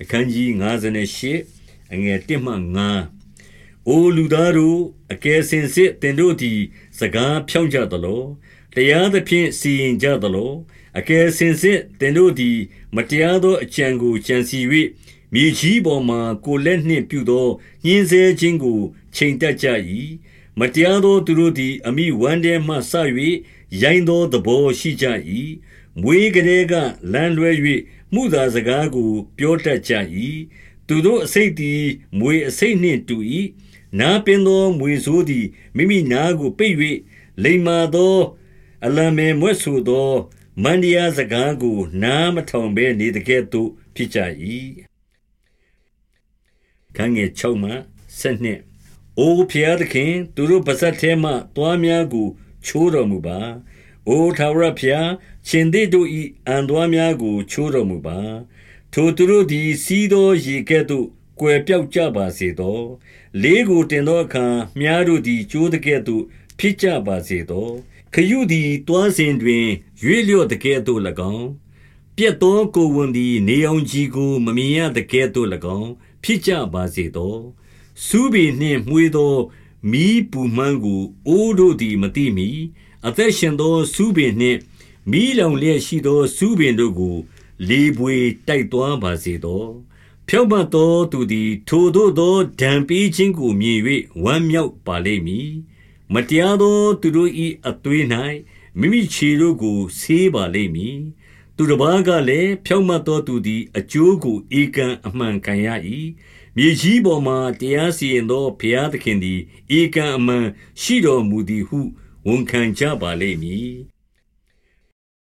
အခန်းကြီး58အငယ်1မှ9အိုလူသားတို့အကယ်စင်စစ်တင်တို့သည် စကားဖြောင့်ကြသလိုတရားသဖြင့်စီရင်ကြသလိုအကယ်စင်စစ်တင်တို့သည် မတရားသောအကြံကိုကြံစီ၍မြေကြီးပေါ်မှကိုလက်နှင့်ပြုသောညှင်းဆဲခြင်းကိုချိန်တတ်ကြ၏မတရားသောသူတို့သည် အမိဝမ်းထဲမှဆ၍ရိုင်းသောသဘောရှိကြ၏ မွေးကလေးကလမ်းလွဲ၍မှုသာစကားကို ပြောတတ်ကြ၏သူတို့အစိတ်သည်မွေအစိတ်နှင့်တူ၏နားပင်သောမွေဆိုးသည်မိမိနားကိုပိတ်၍လိမ္မာသော အလံမေမွဲ့ဆိုသောမန္တရားစကားကို နားမထောင်ဘဲနေတကဲ့သို့ဖြစ်ကြ၏ခန်းငယ်6မှ7အိုဖျားသခင် သူတို့ပါဇက်ထဲမှတွားများကို ချိုးတော်မူပါ အိုထာဝရဘုရားရှင်သေတို့၏အံသွားများကို ချိုးတော်မူပါ ထိုသူတို့သည် စီးသောရေကဲ့သို့ ကွယ်ပြောက်ကြပါစေသော လေးကိုတင်သောအခါ မြားတို့သည် ကျိုးတကဲ့သို့ ဖြစ်ကြပါစေသော ခရုသည်တွားစဉ်တွင် ရွေ့လျော့တကဲ့သို့၎င်းပြက်သောကိုဝန်သည် နေအောင်ကြီးကို မမြင်ရတကဲ့သို့၎င်း ဖြစ်ကြပါစေသောစူးပင်နှင့်မှုေးသော မီးပူမှန်းကိုအိုးတို့သည်မသိမီအသက်ရှင်သောစူးပင်နှင့်မီးလောင်လျက်ရှိသောစူးပင်တို့ကို လေပွေတိုက်သွားပါစေသောဖြောင့်မတ်သောသူသည် ထိုသို့သောဒဏ်ပေးခြင်းကိုမြင်၍ဝမ်းမြောက်ပါလိမ့်မည်မတရားသောသူတို့၏အသွေး၌မိမိခြေတို့ကိုဆေးပါလိမ့်မည် သူတစ်ပါးကလည်းဖြောင့်မတ်သောသူသည် အကျိုးကိုဧကန်အမှန်ခံရ၏မြေကြီးပေါ်မှတရားစီရင်သောဘုရားသခင်သည်ဧကန်အမှန်ရှိတော်မူသည်ဟုဝန်ခံကြပါလိမ့်မည်